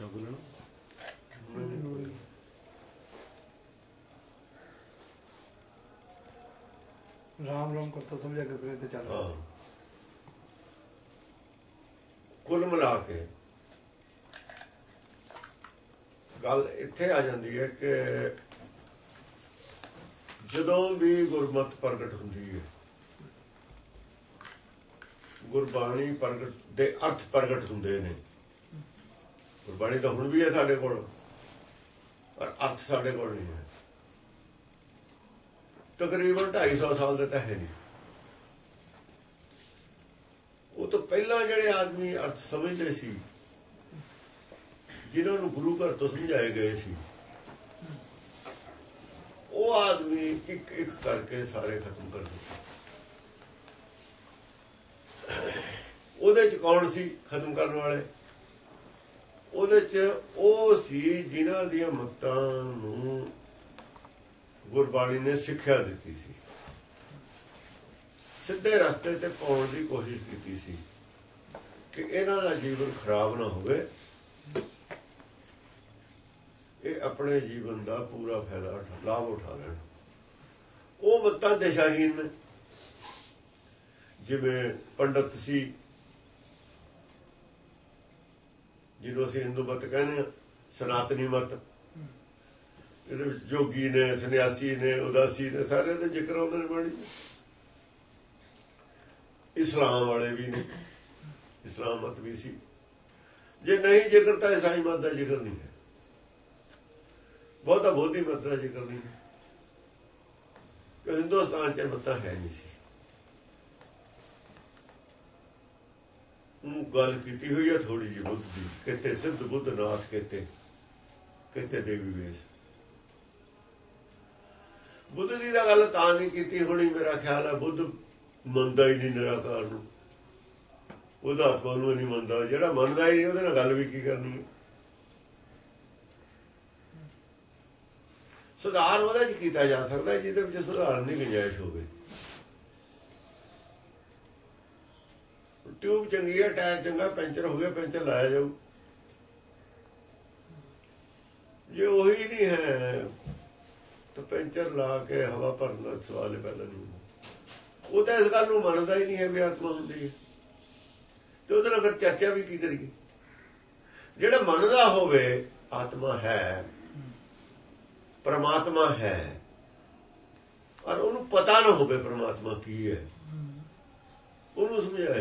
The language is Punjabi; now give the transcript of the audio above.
ਸ਼ਗੁਨ ਰਾਮ ਰਾਮ ਕਰਤਾ ਸਮਝਿਆ ਕਿ ਫਿਰ ਤੇ ਚੱਲ ਹਾਂ ਕੁੱਲ ਮਿਲਾ ਕੇ ਗੱਲ ਇੱਥੇ ਆ ਜਾਂਦੀ ਹੈ ਕਿ ਜਦੋਂ ਵੀ ਗੁਰਮਤ ਪ੍ਰਗਟ ਹੁੰਦੀ ਹੈ ਗੁਰਬਾਣੀ ਪ੍ਰਗਟ ਦੇ ਅਰਥ ਪ੍ਰਗਟ ਹੁੰਦੇ ਨੇ ਗੁਰਬਾਣੀ ਤਾਂ ਹੁਣ ਵੀ ਹੈ ਸਾਡੇ ਕੋਲ, ਪਰ ਅਰਥ ਸਾਡੇ ਕੋਲ ਨਹੀਂ ਹੈ। ਤਕਰੀਬਨ 250 ਸਾਲ ਦੇ ਤਾਂ ਹੈ ਨਹੀਂ। ਉਹ ਤੋਂ ਪਹਿਲਾਂ ਜਿਹੜੇ ਆਦਮੀ ਅਰਥ ਸਮਝਦੇ ਸੀ, ਜਿਨ੍ਹਾਂ ਨੂੰ ਗੁਰੂ ਘਰ ਤੋਂ ਸਮਝਾਏ ਗਏ ਸੀ, ਉਹ ਆਦਮੀ ਇੱਕ ਇੱਕ ਕਰਕੇ ਸਾਰੇ ਖਤਮ ਕਰ ਦਿੱਤੇ। ਉਹਦੇ ਚ ਕੌਣ ਸੀ ਖਤਮ ਕਰਨ ਵਾਲੇ? ਉਹਦੇ ਚ ਉਹ ਸੀ ਜਿਨ੍ਹਾਂ ਦੀਆਂ ਮਤਾਂ ਨੂੰ ਗੁਰਬਾਣੀ ਨੇ ਸਿੱਖਿਆ ਦਿੱਤੀ ਸੀ। ਸਿੱਧੇ ਰਸਤੇ ਤੇ ਪਾਉਣ ਦੀ ਕੋਸ਼ਿਸ਼ ਕੀਤੀ ਸੀ ਕਿ ਇਹਨਾਂ ਦਾ ਜੀਵਨ ਖਰਾਬ ਨਾ ਹੋਵੇ। ਇਹ ਆਪਣੇ ਜੀਵਨ ਦਾ ਪੂਰਾ ਫਾਇਦਾ ਉਠਾ- ਲਾਭ ਉਠਾ ਲੈਣ। ਉਹ ਮਤਾਂ ਦਿਸ਼ਾਹੀਨ ਨੇ। ਜਿਵੇਂ ਪੰਡਤ ਸੀ ਜਿਹਨੂੰ ਅਸੀਂ ਹਿੰਦੂ ਮਤ ਕਹਿੰਦੇ ਆ ਸਨਾਤਨੀ ਮਤ। ਇਹਦੇ ਵਿੱਚ ਜੋਗੀ ਨੇ, ਸੰਨਿਆਸੀ ਨੇ, ਉਦਾਸੀ ਨੇ ਸਾਰੇ ਦੇ ਜ਼ਿਕਰ ਆਉਂਦੇ ਨੇ ਬਾਣੀ ਇਸਲਾਮ ਵਾਲੇ ਵੀ ਨੇ। ਇਸਲਾਮ ਮਤ ਵੀ ਸੀ। ਜੇ ਨਹੀਂ ਜ਼ਿਕਰ ਤਾਂ ਈਸਾਈ ਮਤ ਦਾ ਜ਼ਿਕਰ ਨਹੀਂ ਹੈ। ਬਹੁਤਾ ਬੋਧੀ ਮਤ ਦਾ ਜ਼ਿਕਰ ਨਹੀਂ ਹੈ। ਹਿੰਦੁਸਤਾਨ ਚ ਮਤਾਂ ਹੈ ਨਹੀਂ ਸੀ। ਉਹ ਗੱਲ ਕੀਤੀ ਹੋਈ ਹੈ ਥੋੜੀ ਜਿਹੀ ਬੁੱਧ ਦੀ, ਕਿਤੇ ਸਿੱਧ ਬੁੱਧ ਨਾਥ, ਕਿਤੇ ਕਿਤੇ ਦੇਵੀ ਵੇਸ। ਬੁੱਧ ਦੀ ਤਾਂ ਗੱਲ ਤਾਂ ਨਹੀਂ ਕੀਤੀ ਹੋਣੀ, ਮੇਰਾ ਖਿਆਲ ਹੈ ਬੁੱਧ ਮੰਨਦਾ ਹੀ ਨਹੀਂ ਨਿਰਾਕਾਰ ਨੂੰ। ਉਹਦਾ ਆਤਮਾ ਨੂੰ ਨਹੀਂ ਮੰਨਦਾ, ਜਿਹੜਾ ਮੰਨਦਾ ਹੀ ਨਹੀਂ, ਉਹਦੇ ਨਾਲ ਗੱਲ ਵੀ ਕੀ ਕਰਨੀ ਹੈ? ਸੁਧਾਰ ਉਹਦੇ ਚ ਕੀਤਾ ਜਾ ਸਕਦਾ, ਜਿਹਦੇ ਵਿੱਚ ਸੁਧਾਰਨ ਦੀ ਗੁੰਜਾਇਸ਼ ਹੋਵੇ। ਟਿਊਬ ਚੰਗੀ ਹੈ ਟਾਇਰ ਚੰਗਾ, ਪੈਂਚਰ ਹੋ ਗਿਆ, ਪੈਂਚਰ ਲਾਇਆ ਜਾਊ। ਜੇ ਉਹੀ ਨਹੀਂ ਹੈ, ਤਾਂ ਪੈਂਚਰ ਲਾ ਕੇ ਹਵਾ ਭਰਨ ਦਾ ਸਵਾਲ ਪਹਿਲਾਂ ਨਹੀਂ ਉਹ ਤਾਂ ਇਸ ਗੱਲ ਨੂੰ ਮੰਨਦਾ ਹੀ ਨਹੀਂ ਹੈ ਵੀ ਆਤਮਾ ਹੁੰਦੀ ਹੈ। ਤੇ ਉਹਦੇ ਨਾਲ ਫਿਰ ਚਰਚਾ ਵੀ ਕੀ ਕਰੀਏ? ਜਿਹੜਾ ਮੰਨਦਾ ਹੋਵੇ, ਆਤਮਾ ਹੈ, ਪਰਮਾਤਮਾ ਹੈ, ਪਰ ਉਹਨੂੰ ਪਤਾ ਨਾ ਹੋਵੇ ਪਰਮਾਤਮਾ ਕੀ ਹੈ। ਉਹਨੂੰ ਸਮਝਾਇਆ